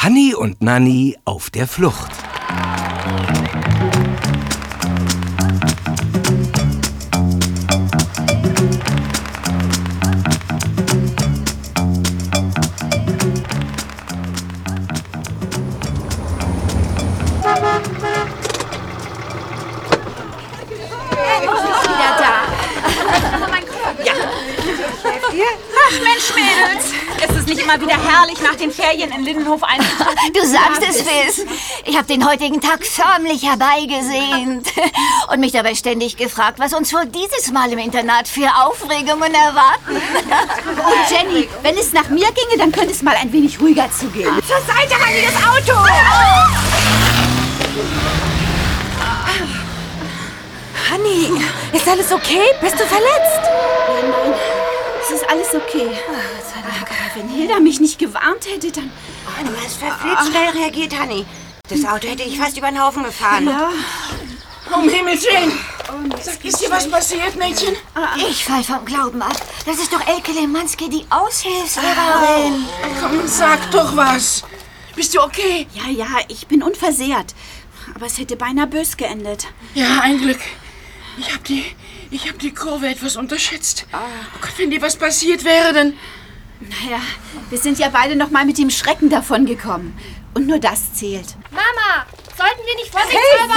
Hanni und Nanni auf der Flucht. Ach Mensch, Mädels. Nicht immer wieder herrlich, nach den Ferien in Lindenhof einzutreffen? Du sagst es, Fizz. Ich habe den heutigen Tag förmlich herbeigesehnt. Und mich dabei ständig gefragt, was uns wohl dieses Mal im Internat für Aufregungen erwarten. Und Jenny, wenn es nach mir ginge, dann könnte es mal ein wenig ruhiger zugehen. Zur Seite, Hanni, das Auto! Hanni, ist alles okay? Bist du verletzt? Nein, nein. Es ist alles okay. Aber wenn Hilda mich nicht gewarnt hätte, dann... Du hast verflixt schnell reagiert, Hanni. Das Auto hätte ich fast über den Haufen gefahren. Ja, Um Himmels Willen! Sag, ist dir was passiert, Mädchen? Ich fall vom Glauben ab. Das ist doch Elke Lemanski, die Aushilfslehrerin. Komm, sag doch was. Bist du okay? ja, ja, ich bin unversehrt. Aber es hätte beinahe bös geendet. Ja, ein Glück. Ich hab die, ich hab die Kurve etwas unterschätzt. Oh Gott, wenn dir was passiert wäre, dann... Naja, wir sind ja beide noch mal mit dem Schrecken davon gekommen. Und nur das zählt. Mama, sollten wir nicht vorsichtshalber...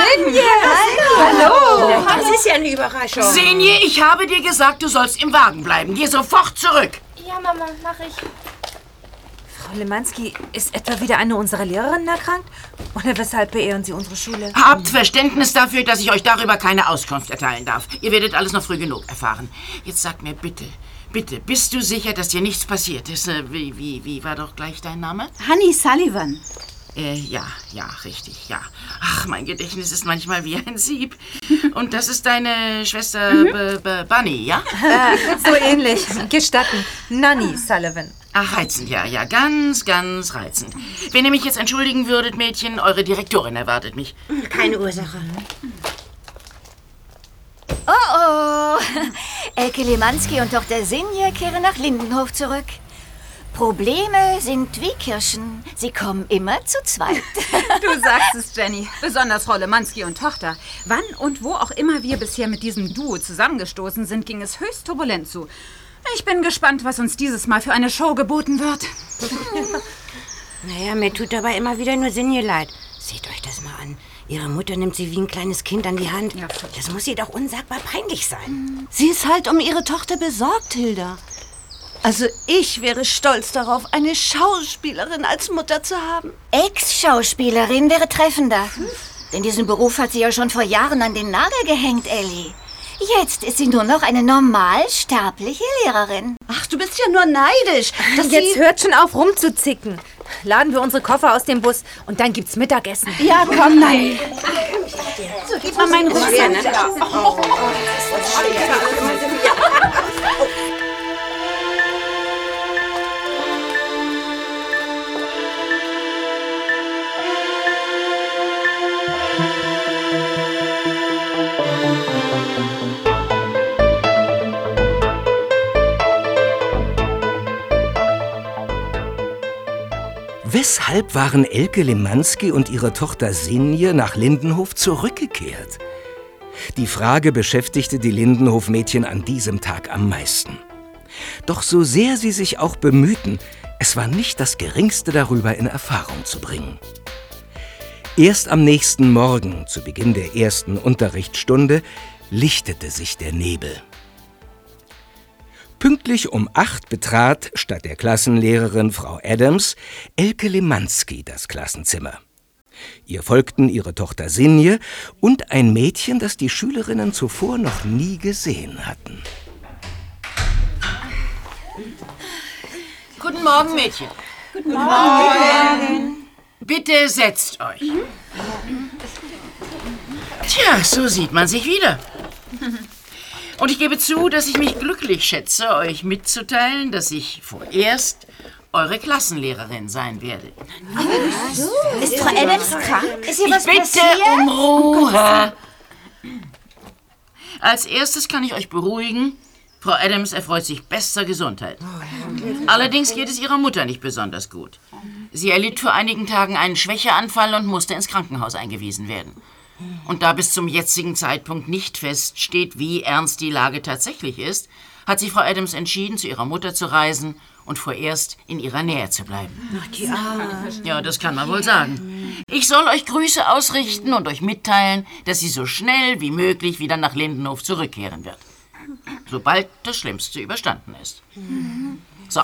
Hallo! Das ist ja eine Überraschung. Senje, ich habe dir gesagt, du sollst im Wagen bleiben. Geh sofort zurück. Ja, Mama, mach ich. Frau Lemanski, ist etwa wieder eine unserer Lehrerinnen erkrankt? Oder weshalb beehren Sie unsere Schule? Habt Verständnis dafür, dass ich euch darüber keine Auskunft erteilen darf. Ihr werdet alles noch früh genug erfahren. Jetzt sag mir bitte, bitte, bist du sicher, dass dir nichts passiert ist? Äh, Wie, wie, wie war doch gleich dein Name? Honey Sullivan. Äh, ja, ja, richtig, ja. Ach, mein Gedächtnis ist manchmal wie ein Sieb. Und das ist deine Schwester B B Bunny, ja? So ähnlich. Gestatten. Nanny Sullivan. Ach, reizend, ja, ja, ganz, ganz reizend. Wenn ihr mich jetzt entschuldigen würdet, Mädchen, eure Direktorin erwartet mich. Keine Ursache. Oh oh. Elke Lemanski und Tochter Sinje kehren nach Lindenhof zurück. Probleme sind wie Kirschen. Sie kommen immer zu zweit. Du sagst es, Jenny. Besonders Frau Lemanski und Tochter. Wann und wo auch immer wir bisher mit diesem Duo zusammengestoßen sind, ging es höchst turbulent zu. Ich bin gespannt, was uns dieses Mal für eine Show geboten wird. Naja, mir tut dabei immer wieder nur Sinje leid. Seht euch das mal an. Ihre Mutter nimmt sie wie ein kleines Kind an die Hand. Ja, das muss ihr doch unsagbar peinlich sein. Sie ist halt um ihre Tochter besorgt, Hilda. Also ich wäre stolz darauf, eine Schauspielerin als Mutter zu haben. Ex-Schauspielerin wäre treffender. Denn diesen Beruf hat sie ja schon vor Jahren an den Nagel gehängt, Ellie. Jetzt ist sie nur noch eine normal sterbliche Lehrerin. Ach, du bist ja nur neidisch. Dass Jetzt sie hört schon auf rumzuzicken. Laden wir unsere Koffer aus dem Bus und dann gibt's Mittagessen. Ja, komm, nein. So, gib mal meinen Rucksack. Weshalb waren Elke Lemanski und ihre Tochter Sinje nach Lindenhof zurückgekehrt? Die Frage beschäftigte die Lindenhof-Mädchen an diesem Tag am meisten. Doch so sehr sie sich auch bemühten, es war nicht das Geringste darüber in Erfahrung zu bringen. Erst am nächsten Morgen, zu Beginn der ersten Unterrichtsstunde, lichtete sich der Nebel. Pünktlich um acht betrat, statt der Klassenlehrerin Frau Adams, Elke Lemanski das Klassenzimmer. Ihr folgten ihre Tochter Sinje und ein Mädchen, das die Schülerinnen zuvor noch nie gesehen hatten. Guten Morgen, Mädchen. Guten Morgen. Bitte setzt euch. Tja, so sieht man sich wieder. Und ich gebe zu, dass ich mich glücklich schätze, euch mitzuteilen, dass ich vorerst eure Klassenlehrerin sein werde. Ist Frau Adams krank? Ist Ich was bitte passiert? um Ruhe. Als erstes kann ich euch beruhigen, Frau Adams erfreut sich bester Gesundheit. Allerdings geht es ihrer Mutter nicht besonders gut. Sie erlitt vor einigen Tagen einen Schwächeanfall und musste ins Krankenhaus eingewiesen werden. Und da bis zum jetzigen Zeitpunkt nicht feststeht, wie ernst die Lage tatsächlich ist, hat sich Frau Adams entschieden, zu ihrer Mutter zu reisen und vorerst in ihrer Nähe zu bleiben. Ach, die Arme. Ja, das kann man wohl sagen. Ich soll euch Grüße ausrichten und euch mitteilen, dass sie so schnell wie möglich wieder nach Lindenhof zurückkehren wird. Sobald das Schlimmste überstanden ist. So.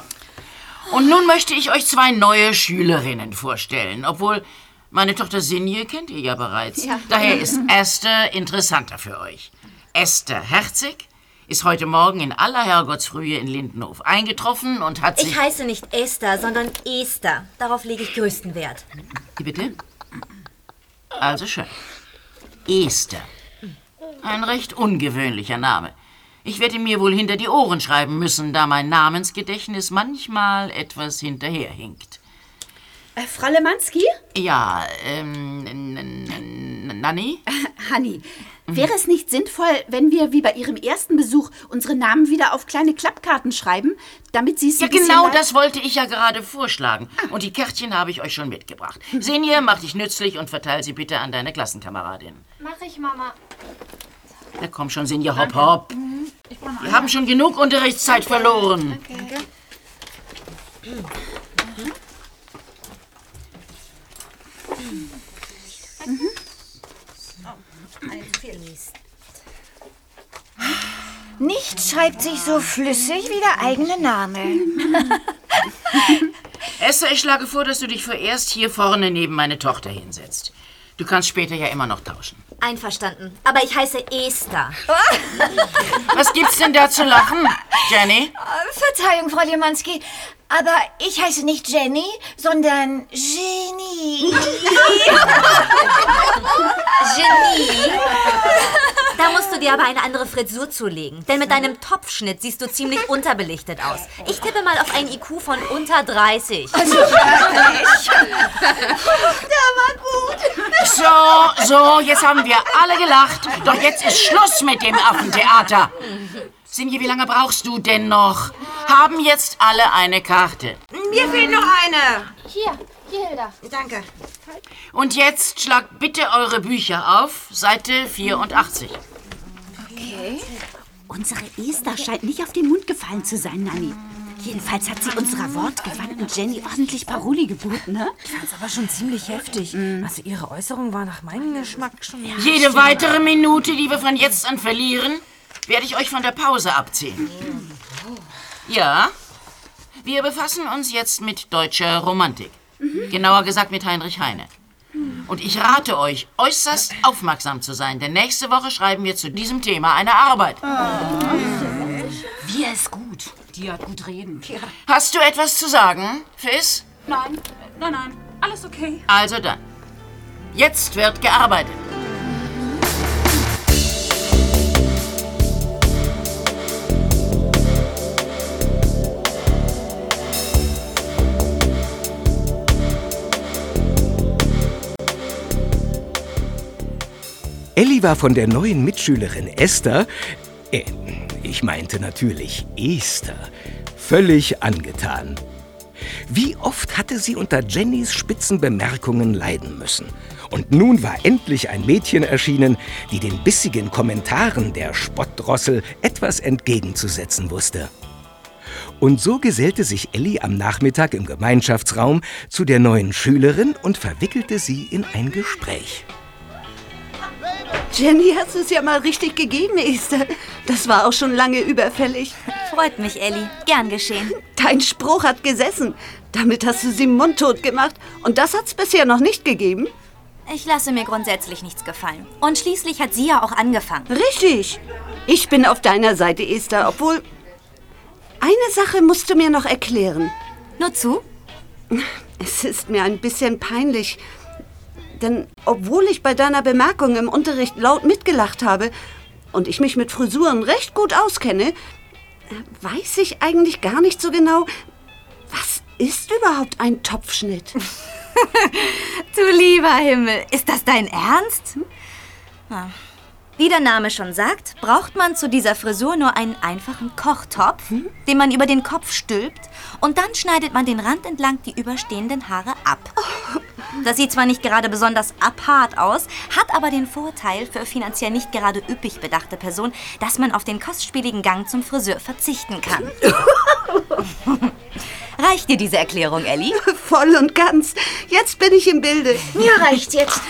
Und nun möchte ich euch zwei neue Schülerinnen vorstellen, obwohl meine Tochter Sinje kennt ihr ja bereits. Ja. Daher ist Esther interessanter für euch. Esther Herzig ist heute Morgen in aller Herrgottsfrühe in Lindenhof eingetroffen und hat sich... Ich heiße nicht Esther, sondern Esther. Darauf lege ich größten Wert. Wie bitte? Also schön. Esther. Ein recht ungewöhnlicher Name. Ich werde mir wohl hinter die Ohren schreiben müssen, da mein Namensgedächtnis manchmal etwas hinterherhinkt. Äh, Frau Lemanski? Ja, ähm, Nanni? Hanni, wäre es nicht sinnvoll, wenn wir wie bei Ihrem ersten Besuch unsere Namen wieder auf kleine Klappkarten schreiben, damit Sie es Ja, genau das wollte ich ja gerade vorschlagen. Und die Kärtchen habe ich euch schon mitgebracht. Senje, mach dich nützlich und verteil sie bitte an deine Klassenkameradin. Mach ich, Mama. Na komm schon, Senje, hopp, hopp. Wir haben schon genug Unterrichtszeit verloren. Danke. Nichts schreibt sich so flüssig wie der eigene Name. Esther, ich schlage vor, dass du dich vorerst hier vorne neben meine Tochter hinsetzt. Du kannst später ja immer noch tauschen. Einverstanden. Aber ich heiße Esther. Was gibt's denn da zu lachen, Jenny? Verzeihung, Frau Lemanski, aber ich heiße nicht Jenny, sondern Genie. Genie. Da musst du dir aber eine andere Frisur zulegen. Denn mit deinem Topfschnitt siehst du ziemlich unterbelichtet aus. Ich tippe mal auf einen IQ von unter 30. Also So, so, jetzt haben wir alle gelacht. Doch jetzt ist Schluss mit dem Affentheater. Sinje, wie lange brauchst du denn noch? Haben jetzt alle eine Karte. Mir fehlt noch eine. Hier, hier, Hilda. Danke. Und jetzt schlagt bitte eure Bücher auf, Seite 84. Okay. Unsere Esther scheint nicht auf den Mund gefallen zu sein, Nanni. Jedenfalls hat sie unserer wortgewandten Jenny ordentlich Paroli geboten, ne? Ich fand's aber schon ziemlich heftig. Also ihre Äußerung war nach meinem Geschmack schon... Jede weitere Minute, die wir von jetzt an verlieren, werde ich euch von der Pause abziehen. Ja, wir befassen uns jetzt mit deutscher Romantik. Genauer gesagt mit Heinrich Heine. Und ich rate euch, äußerst aufmerksam zu sein, denn nächste Woche schreiben wir zu diesem Thema eine Arbeit. Wir ist gut. Die hat gut reden. Hast du etwas zu sagen, Fizz? Nein, nein, nein. Alles okay. Also dann. Jetzt wird gearbeitet. Elli war von der neuen Mitschülerin Esther, äh, ich meinte natürlich Esther, völlig angetan. Wie oft hatte sie unter Jennys spitzen Bemerkungen leiden müssen. Und nun war endlich ein Mädchen erschienen, die den bissigen Kommentaren der Spottdrossel etwas entgegenzusetzen wusste. Und so gesellte sich Elli am Nachmittag im Gemeinschaftsraum zu der neuen Schülerin und verwickelte sie in ein Gespräch. Jenny, hast du es ja mal richtig gegeben, Esther. Das war auch schon lange überfällig. Freut mich, Elli. Gern geschehen. Dein Spruch hat gesessen. Damit hast du sie mundtot gemacht. Und das hat's bisher noch nicht gegeben. Ich lasse mir grundsätzlich nichts gefallen. Und schließlich hat sie ja auch angefangen. Richtig. Ich bin auf deiner Seite, Esther, obwohl... Eine Sache musst du mir noch erklären. Nur zu? Es ist mir ein bisschen peinlich. Denn obwohl ich bei deiner Bemerkung im Unterricht laut mitgelacht habe und ich mich mit Frisuren recht gut auskenne, weiß ich eigentlich gar nicht so genau, was ist überhaupt ein Topfschnitt? Du lieber Himmel, ist das dein Ernst? Na, Wie der Name schon sagt, braucht man zu dieser Frisur nur einen einfachen Kochtopf, den man über den Kopf stülpt und dann schneidet man den Rand entlang die überstehenden Haare ab. Das sieht zwar nicht gerade besonders apart aus, hat aber den Vorteil für finanziell nicht gerade üppig bedachte Personen, dass man auf den kostspieligen Gang zum Friseur verzichten kann. Reicht dir diese Erklärung, Ellie? Voll und ganz. Jetzt bin ich im Bilde. Mir reicht's jetzt.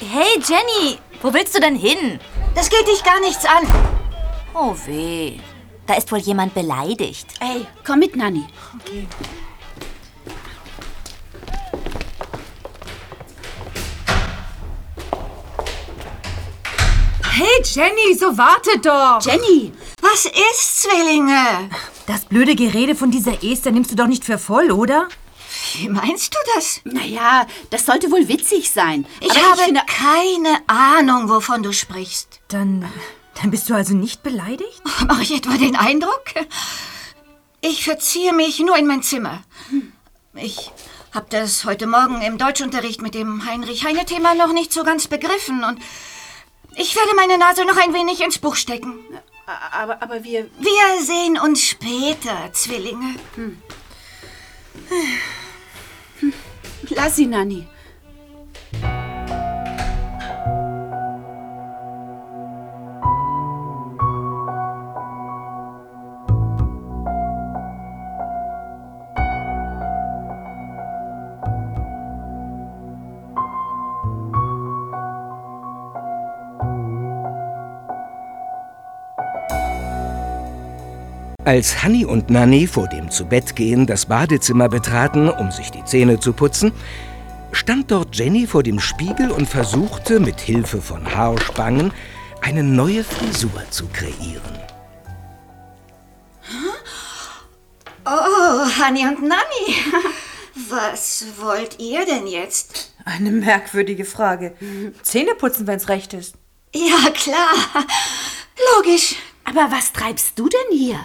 Hey, Jenny, wo willst du denn hin? Das geht dich gar nichts an. Oh weh, da ist wohl jemand beleidigt. Ey, komm mit, Nanni. Hey, Jenny, so warte doch. Jenny, Was ist, Zwillinge? Das blöde Gerede von dieser Esther nimmst du doch nicht für voll, oder? Wie meinst du das? naja, das sollte wohl witzig sein. Ich Aber habe finde, keine Ahnung, wovon du sprichst. Dann, dann bist du also nicht beleidigt? Mache ich etwa den Eindruck? Ich verziehe mich nur in mein Zimmer. Ich habe das heute Morgen im Deutschunterricht mit dem Heinrich-Heine-Thema noch nicht so ganz begriffen und ich werde meine Nase noch ein wenig ins Buch stecken. aber, aber wir... Wir sehen uns später, Zwillinge. Lass sie, Nanni. Als Hanni und Nanni vor dem Zubettgehen das Badezimmer betraten, um sich die Zähne zu putzen, stand dort Jenny vor dem Spiegel und versuchte mit Hilfe von Haarspangen eine neue Frisur zu kreieren. Oh, Hanni und Nanni. Was wollt ihr denn jetzt? Eine merkwürdige Frage. Zähne putzen, wenn's recht ist. Ja, klar. Logisch. Aber was treibst du denn hier?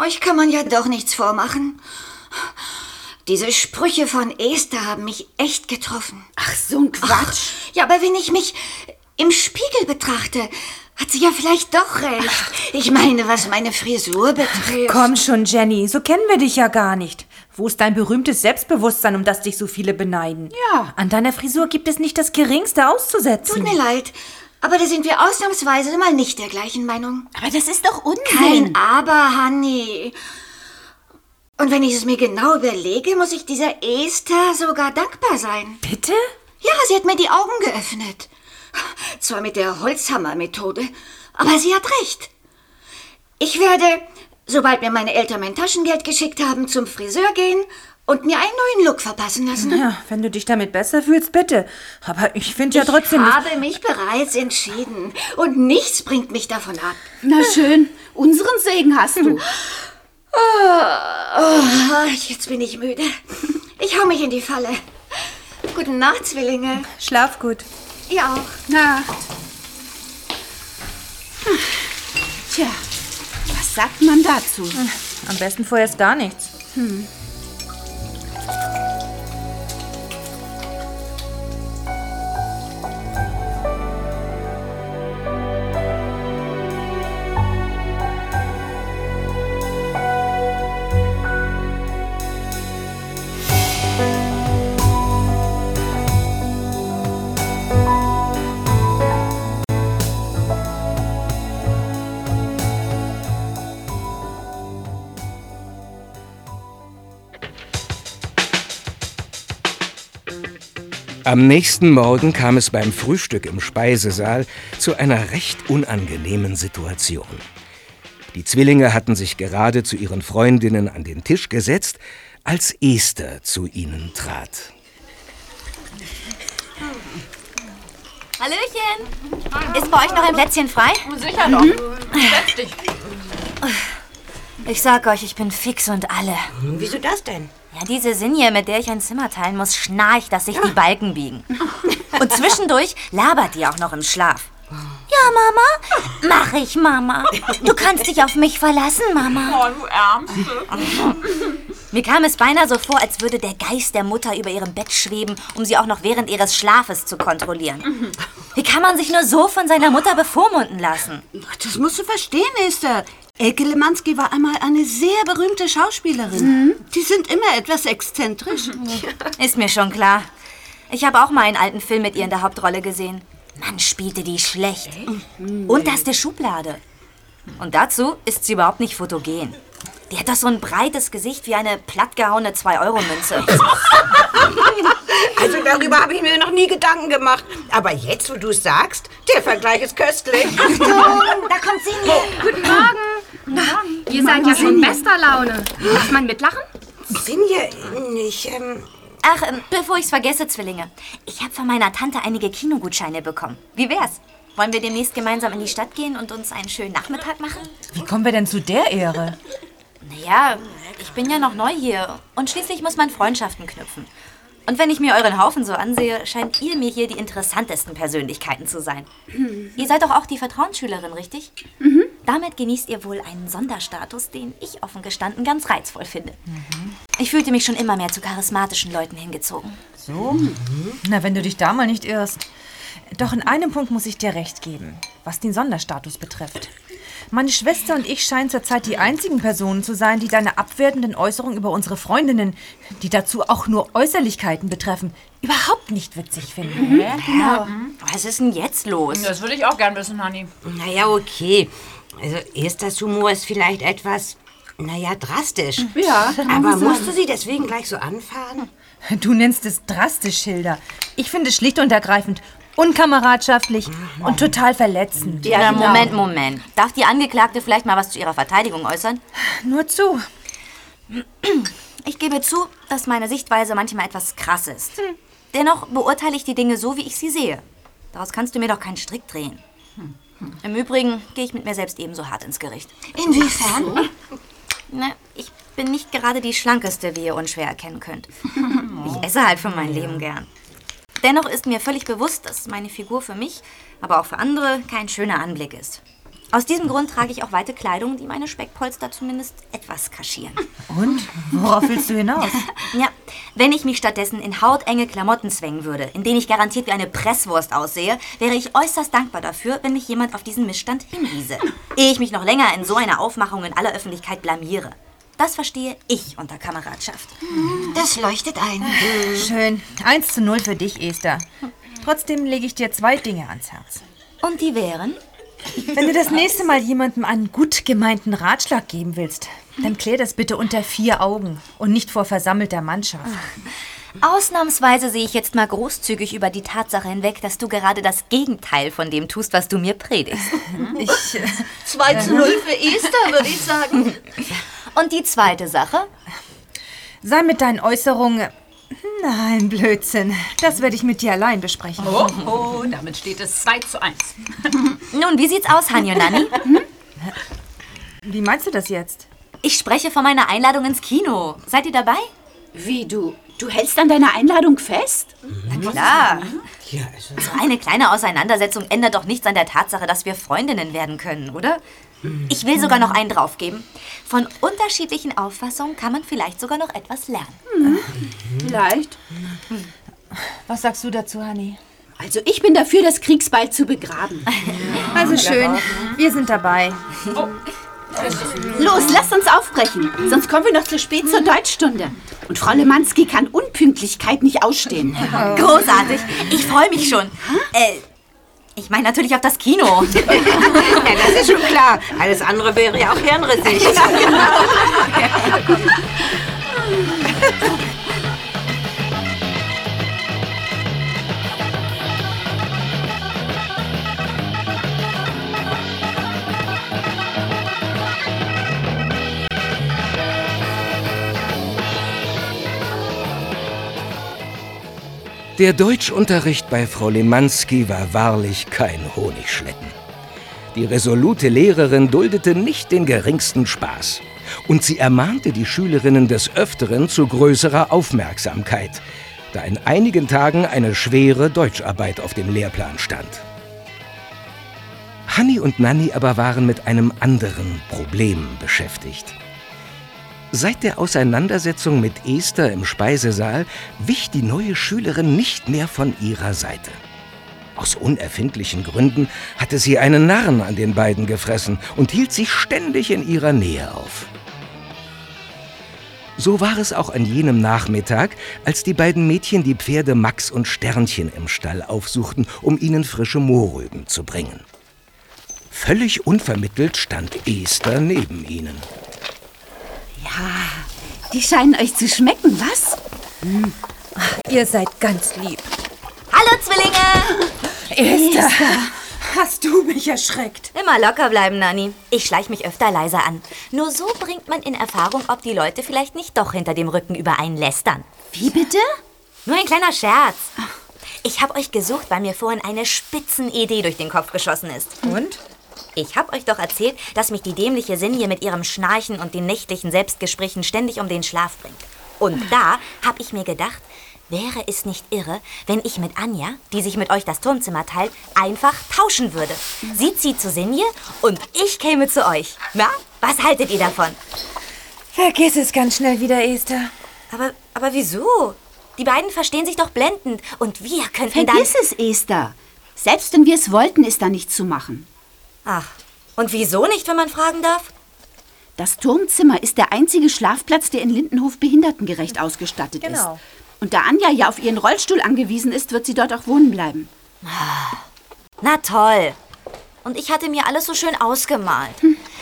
Euch kann man ja doch nichts vormachen. Diese Sprüche von Esther haben mich echt getroffen. Ach, so ein Quatsch. Ja, aber wenn ich mich im Spiegel betrachte, hat sie ja vielleicht doch recht. Ich meine, was meine Frisur betrifft. Komm schon, Jenny, so kennen wir dich ja gar nicht. Wo ist dein berühmtes Selbstbewusstsein, um das dich so viele beneiden? Ja. An deiner Frisur gibt es nicht das Geringste auszusetzen. Tut mir leid, aber da sind wir ausnahmsweise mal nicht der gleichen Meinung. Aber das ist doch Unsinn. Kein Aber, Hanni. Und wenn ich es mir genau überlege, muss ich dieser Esther sogar dankbar sein. Bitte? Ja, sie hat mir die Augen geöffnet. Zwar mit der Holzhammer-Methode, aber sie hat recht. Ich werde, sobald mir meine Eltern mein Taschengeld geschickt haben, zum Friseur gehen und mir einen neuen Look verpassen lassen. Ja, wenn du dich damit besser fühlst, bitte. Aber ich finde ja ich trotzdem nicht... habe mich bereits entschieden und nichts bringt mich davon ab. Na schön, unseren Segen hast du. Oh, jetzt bin ich müde. Ich hau mich in die Falle. Guten Nacht, Zwillinge. Schlaf gut. Ihr auch. Nacht. Tja, was sagt man dazu? Am besten vorerst gar nichts. Am nächsten Morgen kam es beim Frühstück im Speisesaal zu einer recht unangenehmen Situation. Die Zwillinge hatten sich gerade zu ihren Freundinnen an den Tisch gesetzt, als Esther zu ihnen trat. Hallöchen! Ist bei euch noch ein Plätzchen frei? Sicher doch. Setz dich. Ich sag euch, ich bin fix und alle. Wieso das denn? Ja, diese Sinje, mit der ich ein Zimmer teilen muss, schnarcht, dass sich die Balken biegen. Und zwischendurch labert die auch noch im Schlaf. Ja, Mama? Mach ich, Mama. Du kannst dich auf mich verlassen, Mama. Oh, du Ärmste. Mir kam es beinahe so vor, als würde der Geist der Mutter über ihrem Bett schweben, um sie auch noch während ihres Schlafes zu kontrollieren. Wie kann man sich nur so von seiner Mutter bevormunden lassen? Das musst du verstehen, Esther. Elke Lemanski war einmal eine sehr berühmte Schauspielerin. Die sind immer etwas exzentrisch. Ist mir schon klar. Ich habe auch mal einen alten Film mit ihr in der Hauptrolle gesehen. Mann, spielte die schlecht. Unterste Schublade. Und dazu ist sie überhaupt nicht fotogen. Die hat doch so ein breites Gesicht wie eine plattgehauene 2-Euro-Münze. Also darüber habe ich mir noch nie Gedanken gemacht. Aber jetzt, wo du es sagst, der Vergleich ist köstlich. da kommt sie. Guten Morgen. Ihr seid ja schon in bester Laune. Darf man mitlachen? Sinje, ich, ähm, Ach, ähm, bevor ich's vergesse, Zwillinge. Ich habe von meiner Tante einige Kinogutscheine bekommen. Wie wär's? Wollen wir demnächst gemeinsam in die Stadt gehen und uns einen schönen Nachmittag machen? Wie kommen wir denn zu der Ehre? Naja, ich bin ja noch neu hier und schließlich muss man Freundschaften knüpfen. Und wenn ich mir euren Haufen so ansehe, scheint ihr mir hier die interessantesten Persönlichkeiten zu sein. ihr seid doch auch die Vertrauensschülerin, richtig? Damit genießt ihr wohl einen Sonderstatus, den ich offen gestanden ganz reizvoll finde. Ich fühlte mich schon immer mehr zu charismatischen Leuten hingezogen. So? Na, wenn du dich da mal nicht irrst. Doch in einem Punkt muss ich dir recht geben, was den Sonderstatus betrifft. Meine Schwester und ich scheinen zurzeit die einzigen Personen zu sein, die deine abwertenden Äußerungen über unsere Freundinnen, die dazu auch nur Äußerlichkeiten betreffen, überhaupt nicht witzig finden. Genau. Was ist denn jetzt los? Das würde ich auch gern wissen, Honey. naja, okay. Also, Esthers Humor ist vielleicht etwas, naja, drastisch. Ja, Aber musst du sie deswegen gleich so anfahren? Du nennst es drastisch, Hilda. Ich finde es schlicht und ergreifend unkameradschaftlich und total verletzend. Na, Moment, Moment. Darf die Angeklagte vielleicht mal was zu ihrer Verteidigung äußern? Nur zu. Ich gebe zu, dass meine Sichtweise manchmal etwas krass ist. Dennoch beurteile ich die Dinge so, wie ich sie sehe. Daraus kannst du mir doch keinen Strick drehen. Im Übrigen gehe ich mit mir selbst ebenso hart ins Gericht. Inwiefern? Na, ich bin nicht gerade die schlankeste, wie ihr unschwer erkennen könnt. Ich esse halt für mein Leben gern. Dennoch ist mir völlig bewusst, dass meine Figur für mich, aber auch für andere kein schöner Anblick ist. Aus diesem Grund trage ich auch weite Kleidung, die meine Speckpolster zumindest etwas kaschieren. Und? Worauf willst du hinaus? Ja, wenn ich mich stattdessen in hautenge Klamotten zwängen würde, in denen ich garantiert wie eine Presswurst aussehe, wäre ich äußerst dankbar dafür, wenn mich jemand auf diesen Missstand hinwiese. Ehe ich mich noch länger in so einer Aufmachung in aller Öffentlichkeit blamiere. Das verstehe ich unter Kameradschaft. Das leuchtet ein. Schön. 1 zu 0 für dich, Esther. Trotzdem lege ich dir zwei Dinge ans Herz. Und die wären? Wenn du das nächste Mal jemandem einen gut gemeinten Ratschlag geben willst, dann klär das bitte unter vier Augen und nicht vor versammelter Mannschaft. Ausnahmsweise sehe ich jetzt mal großzügig über die Tatsache hinweg, dass du gerade das Gegenteil von dem tust, was du mir predigst. Ich, äh, 2 zu 0 für Esther, würde ich sagen. Und die zweite Sache? sei mit deinen Äußerungen. Nein, Blödsinn. Das werde ich mit dir allein besprechen. Oh, oh, damit steht es 2 zu 1. Nun, wie sieht's aus, Hanni und Nanni? Wie meinst du das jetzt? Ich spreche von meiner Einladung ins Kino. Seid ihr dabei? Wie du? Du hältst an deiner Einladung fest? Na klar. Ja, also. So eine kleine Auseinandersetzung ändert doch nichts an der Tatsache, dass wir Freundinnen werden können, oder? Ich will sogar noch einen draufgeben. Von unterschiedlichen Auffassungen kann man vielleicht sogar noch etwas lernen. Vielleicht. Was sagst du dazu, Hanni? Also ich bin dafür, das Kriegsbeil zu begraben. Also schön. Wir sind dabei. Los, lasst uns aufbrechen. Sonst kommen wir noch zu spät zur Deutschstunde. Und Frau Lemanski kann Unpünktlichkeit nicht ausstehen. Großartig. Ich freue mich schon. Äh, ich meine natürlich auf das Kino. Ja, das ist schon klar. Alles andere wäre ja auch hirnrissig. Der Deutschunterricht bei Frau Lemanski war wahrlich kein Honigschlecken. Die resolute Lehrerin duldete nicht den geringsten Spaß. Und sie ermahnte die Schülerinnen des Öfteren zu größerer Aufmerksamkeit, da in einigen Tagen eine schwere Deutscharbeit auf dem Lehrplan stand. Hanni und Nanni aber waren mit einem anderen Problem beschäftigt. Seit der Auseinandersetzung mit Esther im Speisesaal wich die neue Schülerin nicht mehr von ihrer Seite. Aus unerfindlichen Gründen hatte sie einen Narren an den beiden gefressen und hielt sich ständig in ihrer Nähe auf. So war es auch an jenem Nachmittag, als die beiden Mädchen die Pferde Max und Sternchen im Stall aufsuchten, um ihnen frische Mohrrüben zu bringen. Völlig unvermittelt stand Esther neben ihnen. Ja, die scheinen euch zu schmecken, was? Ach, ihr seid ganz lieb. Hallo, Zwillinge! Esther, hast du mich erschreckt? Immer locker bleiben, Nanni. Ich schleich mich öfter leiser an. Nur so bringt man in Erfahrung, ob die Leute vielleicht nicht doch hinter dem Rücken über einen lästern. Wie bitte? Nur ein kleiner Scherz. Ich habe euch gesucht, weil mir vorhin eine Spitzenidee durch den Kopf geschossen ist. Und? Ich habe euch doch erzählt, dass mich die dämliche Sinje mit ihrem Schnarchen und den nächtlichen Selbstgesprächen ständig um den Schlaf bringt. Und da habe ich mir gedacht, wäre es nicht irre, wenn ich mit Anja, die sich mit euch das Turmzimmer teilt, einfach tauschen würde. Sie zieht zu Sinje und ich käme zu euch. Na, was haltet ihr davon? Vergiss es ganz schnell wieder, Esther. Aber, aber wieso? Die beiden verstehen sich doch blendend und wir könnten dann... Vergiss es, Esther. Selbst wenn wir es wollten, ist da nichts zu machen. Ach, und wieso nicht, wenn man fragen darf? Das Turmzimmer ist der einzige Schlafplatz, der in Lindenhof behindertengerecht ausgestattet Genau. ist. Und da Anja ja auf ihren Rollstuhl angewiesen ist, wird sie dort auch wohnen bleiben. Na toll. Und ich hatte mir alles so schön ausgemalt.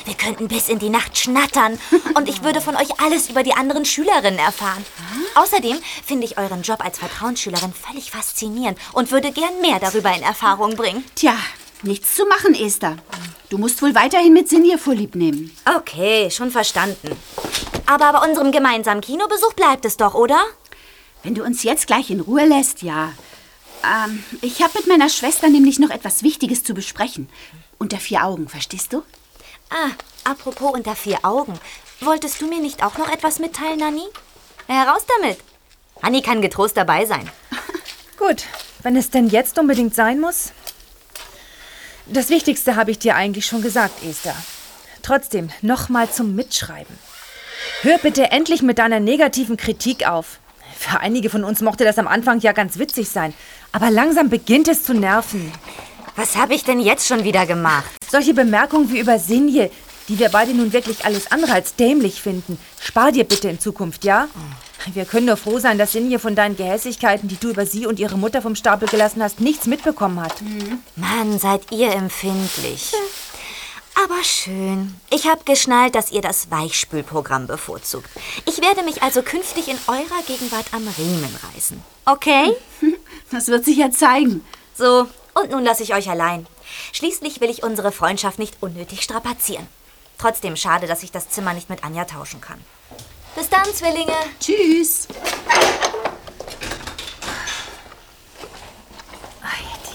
Wir könnten bis in die Nacht schnattern und ich würde von euch alles über die anderen Schülerinnen erfahren. Außerdem finde ich euren Job als Vertrauensschülerin völlig faszinierend und würde gern mehr darüber in Erfahrung bringen. Tja, nichts zu machen, Esther. Du musst wohl weiterhin mit Sinje vorlieb nehmen. Okay, schon verstanden. Aber bei unserem gemeinsamen Kinobesuch bleibt es doch, oder? Wenn du uns jetzt gleich in Ruhe lässt, ja. Ähm, ich habe mit meiner Schwester nämlich noch etwas Wichtiges zu besprechen. Unter vier Augen, verstehst du? Ah, apropos unter vier Augen. Wolltest du mir nicht auch noch etwas mitteilen, Nanni? Heraus damit. Anni kann getrost dabei sein. Gut, wenn es denn jetzt unbedingt sein muss. Das Wichtigste habe ich dir eigentlich schon gesagt, Esther. Trotzdem, nochmal zum Mitschreiben. Hör bitte endlich mit deiner negativen Kritik auf. Für einige von uns mochte das am Anfang ja ganz witzig sein. Aber langsam beginnt es zu nerven. Was habe ich denn jetzt schon wieder gemacht? Solche Bemerkungen wie über Sinje, die wir beide nun wirklich alles andere als dämlich finden, spar dir bitte in Zukunft, ja? Wir können nur froh sein, dass Sinje von deinen Gehässigkeiten, die du über sie und ihre Mutter vom Stapel gelassen hast, nichts mitbekommen hat. Mann, seid ihr empfindlich. Aber schön. Ich habe geschnallt, dass ihr das Weichspülprogramm bevorzugt. Ich werde mich also künftig in eurer Gegenwart am Riemen reißen. Okay? Das wird sich ja zeigen. So, und nun lasse ich euch allein. Schließlich will ich unsere Freundschaft nicht unnötig strapazieren. Trotzdem schade, dass ich das Zimmer nicht mit Anja tauschen kann. Bis dann, Zwillinge. Tschüss.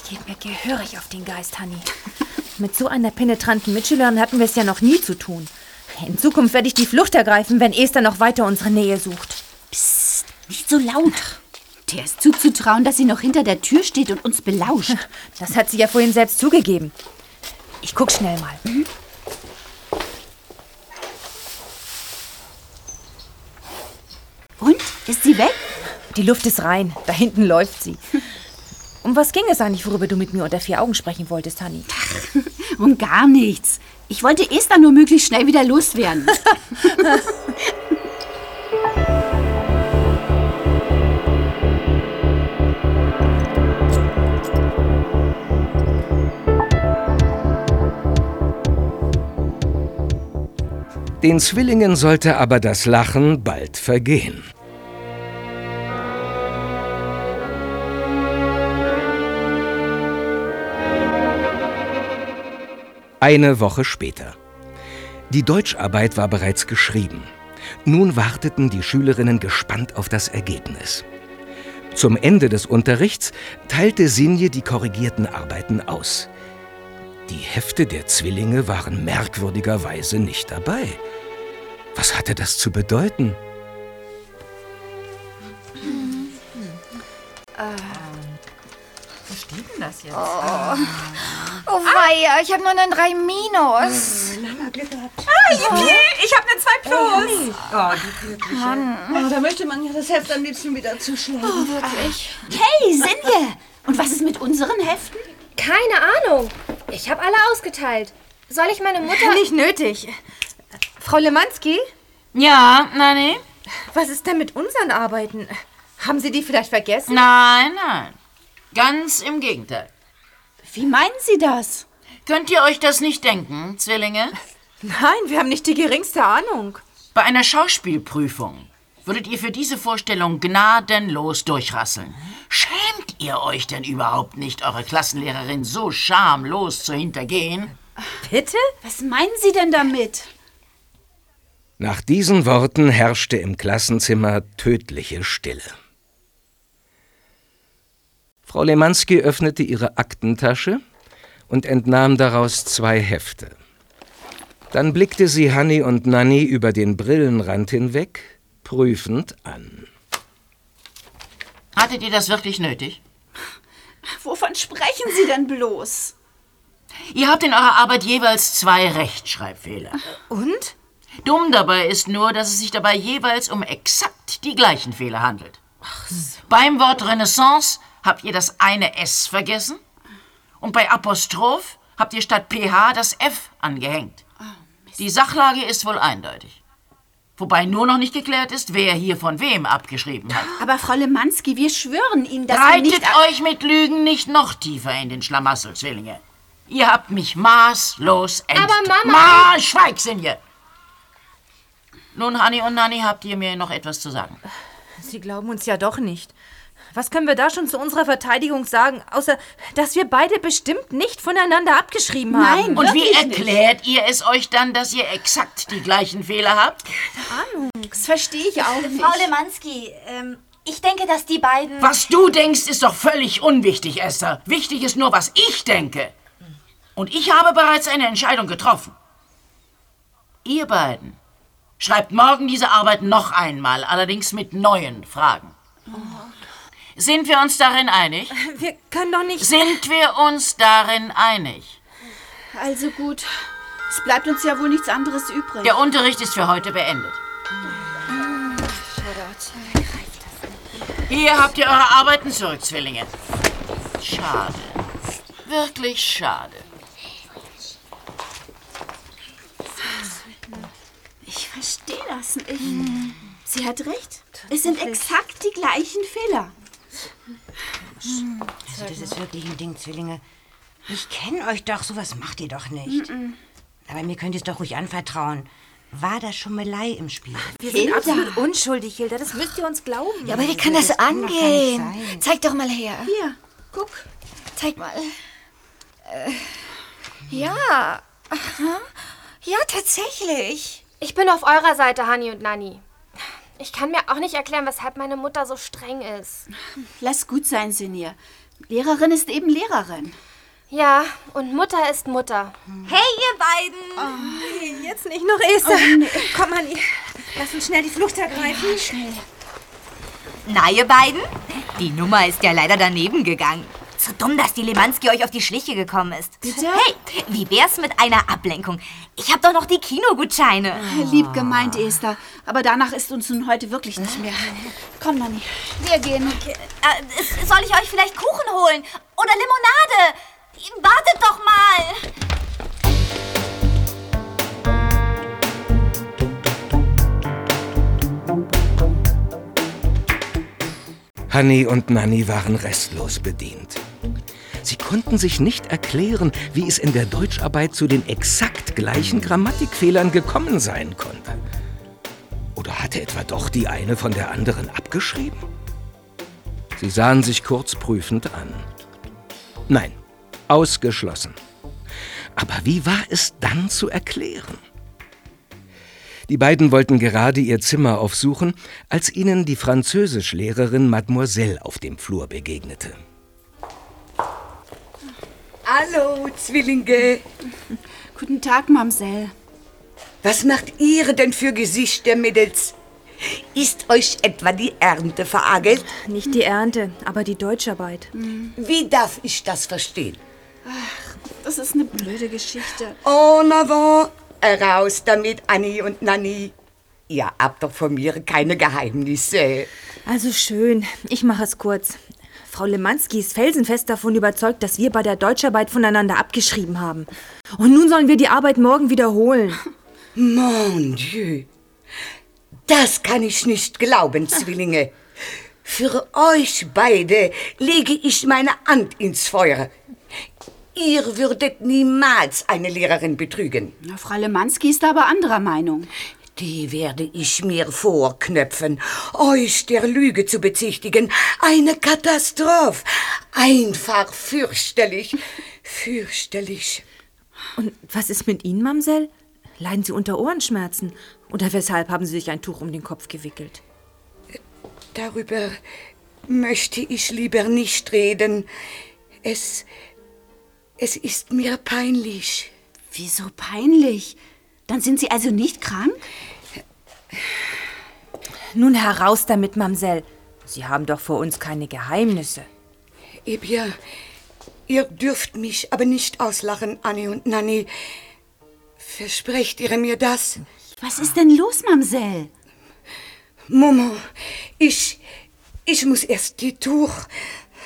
Die geht mir gehörig auf den Geist, Hanni. Mit so einer penetranten Mitschülerin hatten wir es ja noch nie zu tun. In Zukunft werde ich die Flucht ergreifen, wenn Esther noch weiter unsere Nähe sucht. Psst, nicht so laut. Der ist zuzutrauen, dass sie noch hinter der Tür steht und uns belauscht. Das hat sie ja vorhin selbst zugegeben. Ich guck schnell mal. Und? Ist sie weg? Die Luft ist rein. Da hinten läuft sie. Um was ging es eigentlich, worüber du mit mir unter vier Augen sprechen wolltest, Hanni? Um gar nichts. Ich wollte Esther nur möglichst schnell wieder loswerden. Den Zwillingen sollte aber das Lachen bald vergehen. Eine Woche später. Die Deutscharbeit war bereits geschrieben. Nun warteten die Schülerinnen gespannt auf das Ergebnis. Zum Ende des Unterrichts teilte Sinje die korrigierten Arbeiten aus. Die Hefte der Zwillinge waren merkwürdigerweise nicht dabei. Was hatte das zu bedeuten? Wo steht denn das jetzt? Oh weia, ich habe nur eine 3 Minus. Glück gehabt. Ah, yippie, ich habe eine 2 Plus. Oh, die glückliche. Oh, da möchte man ja das Heft am liebsten wieder zuschlagen. Oh, wirklich? Hey, Sinje! Und was ist mit unseren Heften? Keine Ahnung. Ich habe alle ausgeteilt. Soll ich meine Mutter... Nicht nötig. Frau Lemanski? Ja, Nanni? Was ist denn mit unseren Arbeiten? Haben Sie die vielleicht vergessen? Nein, nein. Ganz im Gegenteil. Wie meinen Sie das? Könnt ihr euch das nicht denken, Zwillinge? Nein, wir haben nicht die geringste Ahnung. Bei einer Schauspielprüfung würdet ihr für diese Vorstellung gnadenlos durchrasseln. Schämt ihr euch denn überhaupt nicht, eure Klassenlehrerin so schamlos zu hintergehen? Bitte? Was meinen Sie denn damit? Nach diesen Worten herrschte im Klassenzimmer tödliche Stille. Frau Lemanski öffnete ihre Aktentasche und entnahm daraus zwei Hefte. Dann blickte sie Hanni und Nanni über den Brillenrand hinweg prüfend an. Hattet ihr das wirklich nötig? Wovon sprechen Sie denn bloß? Ihr habt in eurer Arbeit jeweils zwei Rechtschreibfehler. Und? Dumm dabei ist nur, dass es sich dabei jeweils um exakt die gleichen Fehler handelt. Beim Wort Renaissance habt ihr das eine S vergessen und bei Apostroph habt ihr statt PH das F angehängt. Die Sachlage ist wohl eindeutig. Wobei nur noch nicht geklärt ist, wer hier von wem abgeschrieben hat. Aber Frau Lemanski, wir schwören Ihnen, dass wir nicht... Reitet euch mit Lügen nicht noch tiefer in den Schlamassel, Zwillinge. Ihr habt mich maßlos ent... Aber Mama- Ma, schweig, Sinje! Nun, Hanni und Nanni, habt ihr mir noch etwas zu sagen? Sie glauben uns ja doch nicht. Was können wir da schon zu unserer Verteidigung sagen, außer dass wir beide bestimmt nicht voneinander abgeschrieben haben? Und wie erklärt ihr es euch dann, dass ihr exakt die gleichen Fehler habt? Das verstehe ich auch nicht. Frau Lemanski, ähm, ich denke, dass die beiden... Was du denkst, ist doch völlig unwichtig, Esther. Wichtig ist nur, was ich denke. Und ich habe bereits eine Entscheidung getroffen. Ihr beiden schreibt morgen diese Arbeit noch einmal, allerdings mit neuen Fragen. Sind wir uns darin einig? Wir können doch nicht... Sind wir uns darin einig? Also gut. Es bleibt uns ja wohl nichts anderes übrig. Der Unterricht ist für heute beendet. Hier habt ihr eure Arbeiten zurück, Zwillinge. Schade. Wirklich schade. Ich verstehe das nicht. Sie hat recht. Es sind exakt die gleichen Fehler. Also das ist wirklich ein Ding, Zwillinge. Ich kenne euch doch, sowas macht ihr doch nicht. Aber mir könnt ihr es doch ruhig anvertrauen. War da Schummelei im Spiel? Wir sind absolut unschuldig, Hilda. Das müsst ihr uns glauben. Ja, aber wie kann das, Das kann doch angehen? sein. Zeig doch mal her. Hier, guck. Zeig mal. Äh, ja. Aha. Ja, tatsächlich. Ich bin auf eurer Seite, Hani und Nanni. Ich kann mir auch nicht erklären, weshalb meine Mutter so streng ist. Lass gut sein, Sinir. Lehrerin ist eben Lehrerin. Ja, und Mutter ist Mutter. Hey, ihr beiden! Jetzt nicht noch, Esther. Komm, Anni. Lass uns schnell die Flucht ergreifen. Na, ihr beiden? Die Nummer ist ja leider daneben gegangen. Zu dumm, dass die Lemanski euch auf die Schliche gekommen ist. Bitte? Hey, wie wär's mit einer Ablenkung? Ich hab doch noch die Kinogutscheine. Lieb gemeint, Esther. Aber danach ist uns nun heute wirklich nicht mehr. Komm, Nanni. Wir gehen. Äh, s- soll ich euch vielleicht Kuchen holen? Oder Limonade? Wartet doch mal! Hanni und Nanni waren restlos bedient. Sie konnten sich nicht erklären, wie es in der Deutscharbeit zu den exakt gleichen Grammatikfehlern gekommen sein konnte. Oder hatte etwa doch die eine von der anderen abgeschrieben? Sie sahen sich kurz prüfend an. Nein, ausgeschlossen. Aber wie war es dann zu erklären? Die beiden wollten gerade ihr Zimmer aufsuchen, als ihnen die Französischlehrerin Mademoiselle auf dem Flur begegnete. Hallo, Zwillinge. Guten Tag, Mamsell. Was macht ihr denn für Gesichter, Mädels? Ist euch etwa die Ernte veragelt? Nicht die Ernte, aber die Deutscharbeit. Wie darf ich das verstehen? Das ist eine blöde Geschichte. En avant, Raus damit, Anni und Nanni. Ihr habt doch von mir keine Geheimnisse. Also schön, ich mache es kurz. Frau Lemanski ist felsenfest davon überzeugt, dass wir bei der Deutscharbeit voneinander abgeschrieben haben. Und nun sollen wir die Arbeit morgen wiederholen. Mon Dieu. Das kann ich nicht glauben, Zwillinge. Für euch beide lege ich meine Hand ins Feuer. Ihr würdet niemals eine Lehrerin betrügen. Na, Frau Lemanski ist aber anderer Meinung. Die werde ich mir vorknöpfen, euch der Lüge zu bezichtigen. Eine Katastrophe. Einfach fürchterlich. Fürchterlich. Und was ist mit Ihnen, Mamsell? Leiden Sie unter Ohrenschmerzen? Oder weshalb haben Sie sich ein Tuch um den Kopf gewickelt? Darüber möchte ich lieber nicht reden. Es. Es ist mir peinlich. Wieso peinlich? Dann sind Sie also nicht krank? Nun heraus damit, Mamsell. Sie haben doch vor uns keine Geheimnisse. Eh bien, ihr dürft mich aber nicht auslachen, Annie und Nanny. Versprecht ihr mir das? Was ist denn los, Mamsell? Moment, ich. Ich muss erst die Tuch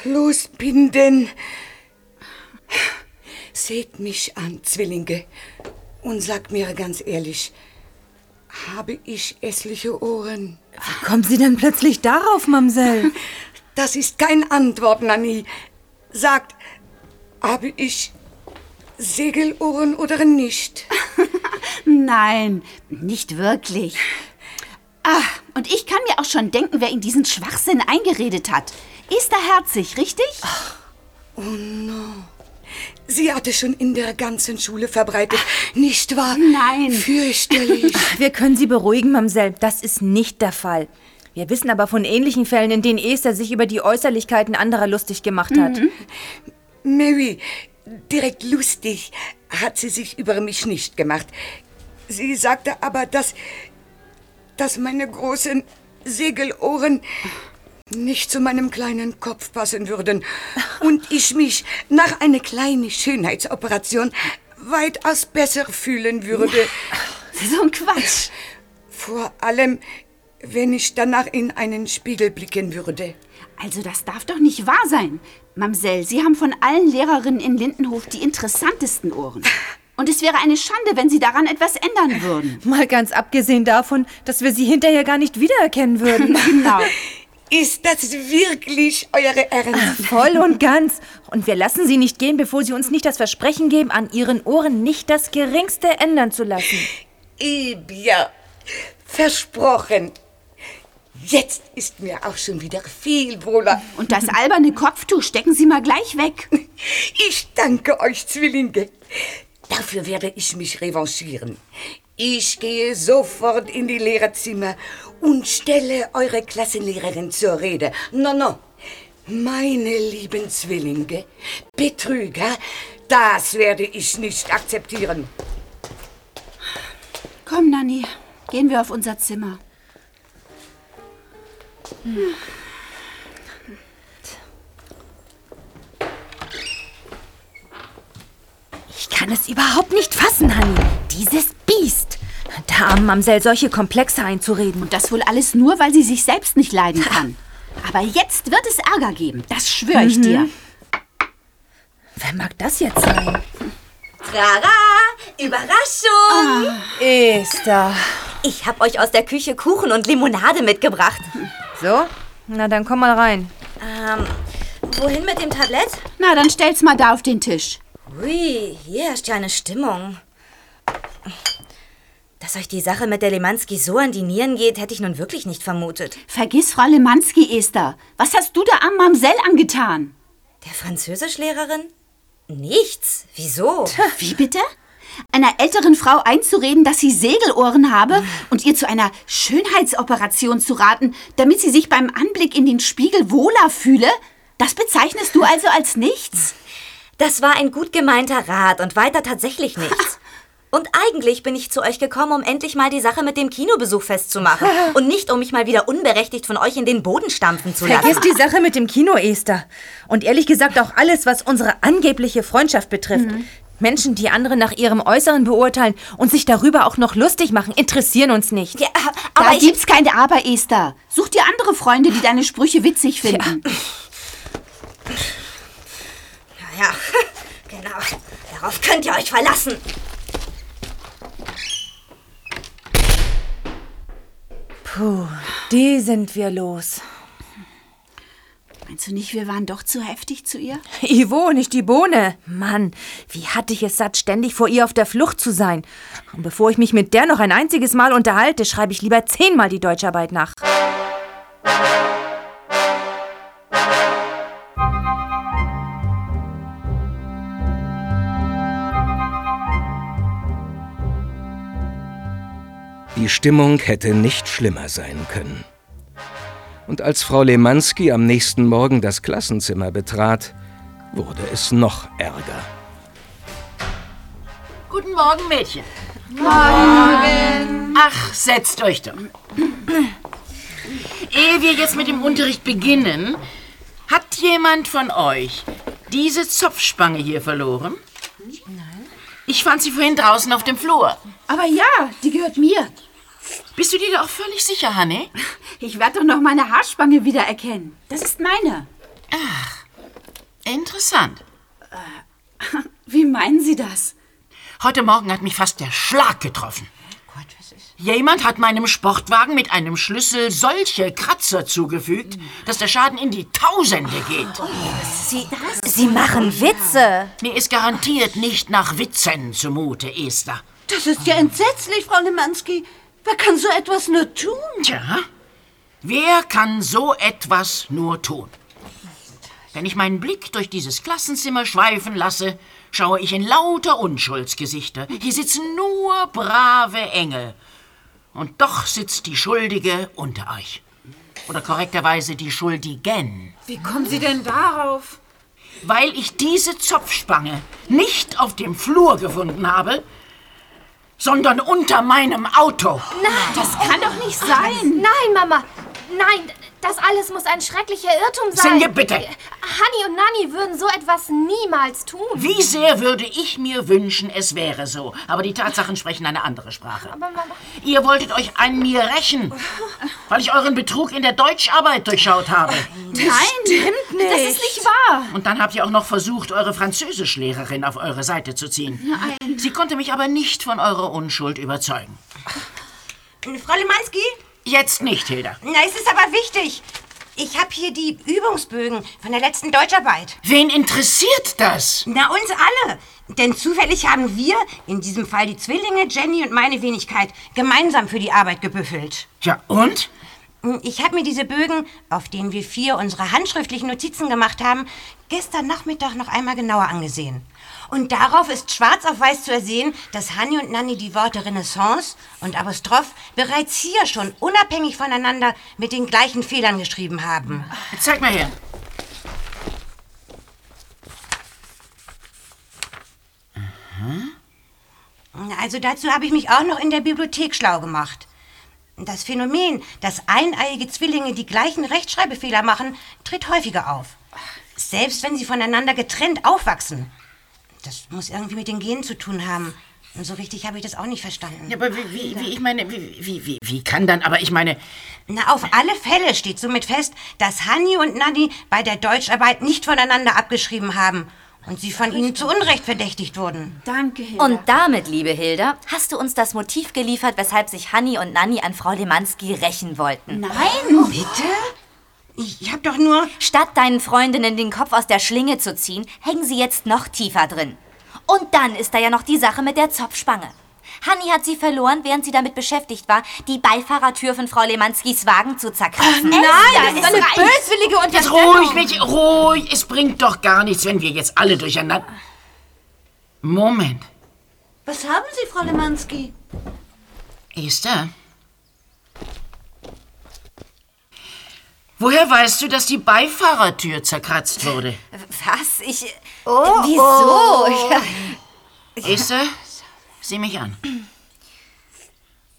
losbinden. Seht mich an, Zwillinge, und sagt mir ganz ehrlich, habe ich hässliche Ohren? Wie kommen Sie denn plötzlich darauf, Mamsell? Das ist kein Antwort, Nanny. Sagt, habe ich Segelohren oder nicht? Nein, nicht wirklich. Ah, und ich kann mir auch schon denken, wer in diesen Schwachsinn eingeredet hat. Esther Herzig, richtig? Oh no. Sie hatte schon in der ganzen Schule verbreitet, nicht wahr? Nein. Fürchterlich. Wir können Sie beruhigen, Mamsell. Das ist nicht der Fall. Wir wissen aber von ähnlichen Fällen, in denen Esther sich über die Äußerlichkeiten anderer lustig gemacht hat. Mhm. Mary, direkt lustig hat sie sich über mich nicht gemacht. Sie sagte aber, dass, dass meine großen Segelohren nicht zu meinem kleinen Kopf passen würden und ich mich nach einer kleinen Schönheitsoperation weitaus besser fühlen würde. So ein Quatsch. Vor allem, wenn ich danach in einen Spiegel blicken würde. Also das darf doch nicht wahr sein. Mamsell, Sie haben von allen Lehrerinnen in Lindenhof die interessantesten Ohren. Und es wäre eine Schande, wenn Sie daran etwas ändern würden. Mal ganz abgesehen davon, dass wir Sie hinterher gar nicht wiedererkennen würden. genau. Ist das wirklich eure Ernst? Voll und ganz. Und wir lassen Sie nicht gehen, bevor Sie uns nicht das Versprechen geben, an Ihren Ohren nicht das Geringste ändern zu lassen. Eh bien, versprochen. Jetzt ist mir auch schon wieder viel wohler. Und das alberne Kopftuch stecken Sie mal gleich weg. Ich danke euch, Zwillinge. Dafür werde ich mich revanchieren. Ich gehe sofort in die Lehrerzimmer und stelle eure Klassenlehrerin zur Rede. No, no. Meine lieben Zwillinge, Betrüger, das werde ich nicht akzeptieren. Komm, Nanni, gehen wir auf unser Zimmer. Hm. Ich kann es überhaupt nicht fassen, Hanni. Dieses. Der armen Mamsell solche Komplexe einzureden. Und das wohl alles nur, weil sie sich selbst nicht leiden kann. Aber jetzt wird es Ärger geben. Das schwöre ich Mhm. dir. Wer mag das jetzt sein? Trara! Überraschung! Esther. Ich hab euch aus der Küche Kuchen und Limonade mitgebracht. So? Na, dann komm mal rein. Ähm, wohin mit dem Tablett? Na, dann stell's mal da auf den Tisch. Ui, hier herrscht ja eine Stimmung. Dass euch die Sache mit der Lemanski so an die Nieren geht, hätte ich nun wirklich nicht vermutet. Vergiss Frau Lemanski, Esther. Was hast du da am Mamsell angetan? Der Französischlehrerin? Nichts. Wieso? Wie bitte? Einer älteren Frau einzureden, dass sie Segelohren habe und ihr zu einer Schönheitsoperation zu raten, damit sie sich beim Anblick in den Spiegel wohler fühle? Das bezeichnest du also als nichts? Das war ein gut gemeinter Rat und weiter tatsächlich nichts. Und eigentlich bin ich zu euch gekommen, um endlich mal die Sache mit dem Kinobesuch festzumachen. Und nicht, um mich mal wieder unberechtigt von euch in den Boden stampfen zu lassen. Vergiss die Sache mit dem Kino, Esther. Und ehrlich gesagt auch alles, was unsere angebliche Freundschaft betrifft. Menschen, die andere nach ihrem Äußeren beurteilen und sich darüber auch noch lustig machen, interessieren uns nicht. Ja, aber da gibt's keine Aber, Esther. Such dir andere Freunde, die deine Sprüche witzig finden. Ja, ja, genau. Darauf könnt ihr euch verlassen. Puh, die sind wir los. Meinst du nicht, wir waren doch zu heftig zu ihr? Ivo, nicht die Bohne. Mann, wie hatte ich es satt, ständig vor ihr auf der Flucht zu sein. Und bevor ich mich mit der noch ein einziges Mal unterhalte, schreibe ich lieber zehnmal die Deutscharbeit nach. Die Stimmung hätte nicht schlimmer sein können. Und als Frau Lemanski am nächsten Morgen das Klassenzimmer betrat, wurde es noch ärger. Guten Morgen, Mädchen. Morgen. Ach, setzt euch doch. Ehe wir jetzt mit dem Unterricht beginnen, hat jemand von euch diese Zopfspange hier verloren? Nein. Ich fand sie vorhin draußen auf dem Flur. Aber ja, die gehört mir. Bist du dir da auch völlig sicher, Hanne? Ich werde doch noch meine Haarspange wiedererkennen. Das ist meine. Ach, interessant. Äh, wie meinen Sie das? Heute Morgen hat mich fast der Schlag getroffen. Gott, was ist? Jemand hat meinem Sportwagen mit einem Schlüssel solche Kratzer zugefügt, dass der Schaden in die Tausende geht. Oh, Sie, Sie machen Witze. Mir ist garantiert nicht nach Witzen zumute, Esther. Das ist ja entsetzlich, Frau Lemanski. Wer kann so etwas nur tun? Tja, wer kann so etwas nur tun? Wenn ich meinen Blick durch dieses Klassenzimmer schweifen lasse, schaue ich in lauter Unschuldsgesichter. Hier sitzen nur brave Engel. Und doch sitzt die Schuldige unter euch. Oder korrekterweise die Schuldigen. Wie kommen Sie denn darauf? Weil ich diese Zopfspange nicht auf dem Flur gefunden habe, sondern unter meinem Auto. Nein, das kann doch nicht sein. Nein, Mama. Nein, das alles muss ein schrecklicher Irrtum sein. Singe bitte. Hanni und Nanni würden so etwas niemals tun. Wie sehr würde ich mir wünschen, es wäre so. Aber die Tatsachen sprechen eine andere Sprache. Aber Mama... Ihr wolltet euch an mir rächen, weil ich euren Betrug in der Deutscharbeit durchschaut habe. Das Nein, stimmt nicht. Das ist nicht wahr. Und dann habt ihr auch noch versucht, eure Französischlehrerin auf eure Seite zu ziehen. Nein. Sie konnte mich aber nicht von eurer Unschuld überzeugen. Frau Lemanski? Jetzt nicht, Hilda. Na, es ist aber wichtig. Ich habe hier die Übungsbögen von der letzten Deutscharbeit. Wen interessiert das? Na, uns alle. Denn zufällig haben wir, in diesem Fall die Zwillinge, Jenny und meine Wenigkeit, gemeinsam für die Arbeit gebüffelt. Ja, und? Ich habe mir diese Bögen, auf denen wir vier unsere handschriftlichen Notizen gemacht haben, gestern Nachmittag noch einmal genauer angesehen. Und darauf ist schwarz auf weiß zu ersehen, dass Hanni und Nanni die Worte Renaissance und Apostroph bereits hier schon unabhängig voneinander mit den gleichen Fehlern geschrieben haben. Zeig mal her. Also dazu habe ich mich auch noch in der Bibliothek schlau gemacht. Das Phänomen, dass eineiige Zwillinge die gleichen Rechtschreibfehler machen, tritt häufiger auf. Selbst wenn sie voneinander getrennt aufwachsen. Das muss irgendwie mit den Genen zu tun haben. Und so richtig habe ich das auch nicht verstanden. Ja, aber wie, wie, wie ich meine, wie, wie, wie, wie kann dann, aber ich meine... Na, auf alle Fälle steht somit fest, dass Hanni und Nanni bei der Deutscharbeit nicht voneinander abgeschrieben haben und sie von ihnen zu Unrecht verdächtigt wurden. Danke, Hilda. Und damit, liebe Hilda, hast du uns das Motiv geliefert, weshalb sich Hanni und Nanni an Frau Lemanski rächen wollten. Nein, bitte? Ich hab doch nur... Statt deinen Freundinnen den Kopf aus der Schlinge zu ziehen, hängen sie jetzt noch tiefer drin. Und dann ist da ja noch die Sache mit der Zopfspange. Hanni hat sie verloren, während sie damit beschäftigt war, die Beifahrertür von Frau Lemanskis Wagen zu zerkratzen. Nein, das ist eine böswillige Jetzt Unterstellung. ruhig, Mädchen, ruhig. Es bringt doch gar nichts, wenn wir jetzt alle durcheinander... Moment. Was haben Sie, Frau Lemanski? Esther? Woher weißt du, dass die Beifahrertür zerkratzt wurde? Was? Ich. Oh, Wieso? Ja. Esther, sieh mich an.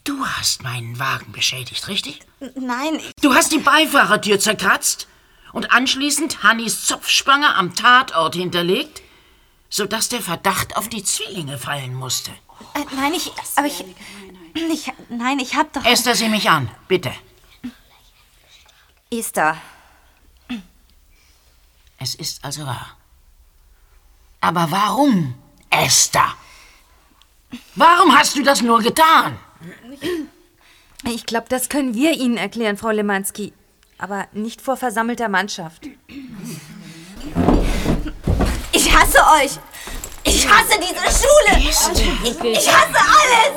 Du hast meinen Wagen beschädigt, richtig? Nein, ich, Du hast die Beifahrertür zerkratzt und anschließend Hannis Zopfspange am Tatort hinterlegt? sodass der Verdacht auf die Zwillinge fallen musste. Äh, nein, ich. Aber ich. ich nein, ich hab doch. Esther, sieh mich an, bitte. Esther. Es ist also wahr. Aber warum, Esther? Warum hast du das nur getan? Ich glaube, das können wir Ihnen erklären, Frau Lemanski. Aber nicht vor versammelter Mannschaft. Ich hasse euch! Ich hasse diese Schule! Ich, ich hasse alles!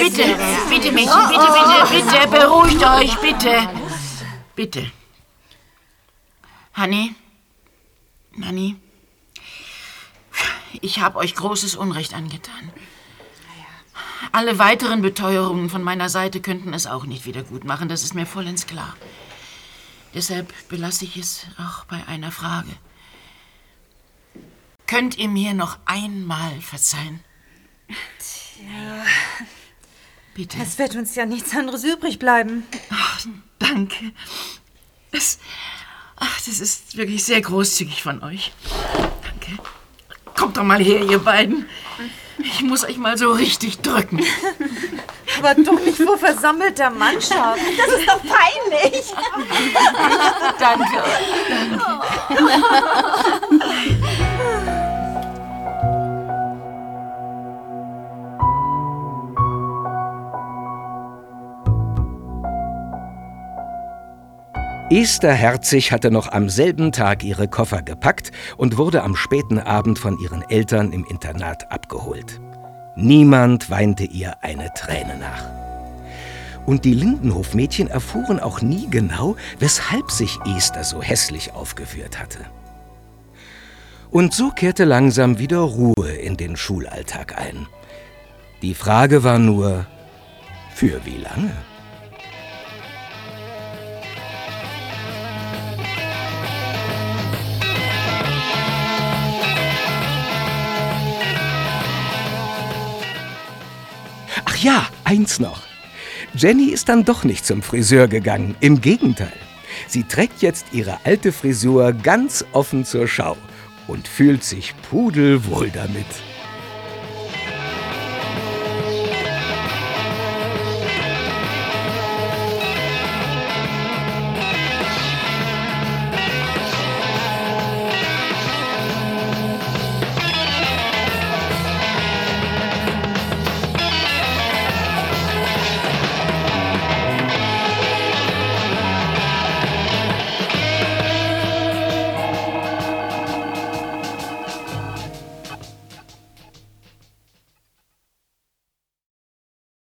Bitte, bitte, Mädchen, bitte, bitte, bitte, beruhigt euch, bitte. Bitte. Hanni, Nanni, ich habe euch großes Unrecht angetan. Alle weiteren Beteuerungen von meiner Seite könnten es auch nicht wieder gut machen, das ist mir vollends klar. Deshalb belasse ich es auch bei einer Frage. Könnt ihr mir noch einmal verzeihen? Tja. Bitte. Es wird uns ja nichts anderes übrig bleiben. Ach, danke. Das, ach, das ist wirklich sehr großzügig von euch. Danke. Kommt doch mal her, ihr beiden. Ich muss euch mal so richtig drücken. Aber doch nicht vor versammelter Mannschaft. Das ist doch peinlich. Danke. Esther Herzig hatte noch am selben Tag ihre Koffer gepackt und wurde am späten Abend von ihren Eltern im Internat abgeholt. Niemand weinte ihr eine Träne nach. Und die Lindenhofmädchen erfuhren auch nie genau, weshalb sich Esther so hässlich aufgeführt hatte. Und so kehrte langsam wieder Ruhe in den Schulalltag ein. Die Frage war nur, für wie lange? Ja, eins noch. Jenny ist dann doch nicht zum Friseur gegangen. Im Gegenteil. Sie trägt jetzt ihre alte Frisur ganz offen zur Schau und fühlt sich pudelwohl damit.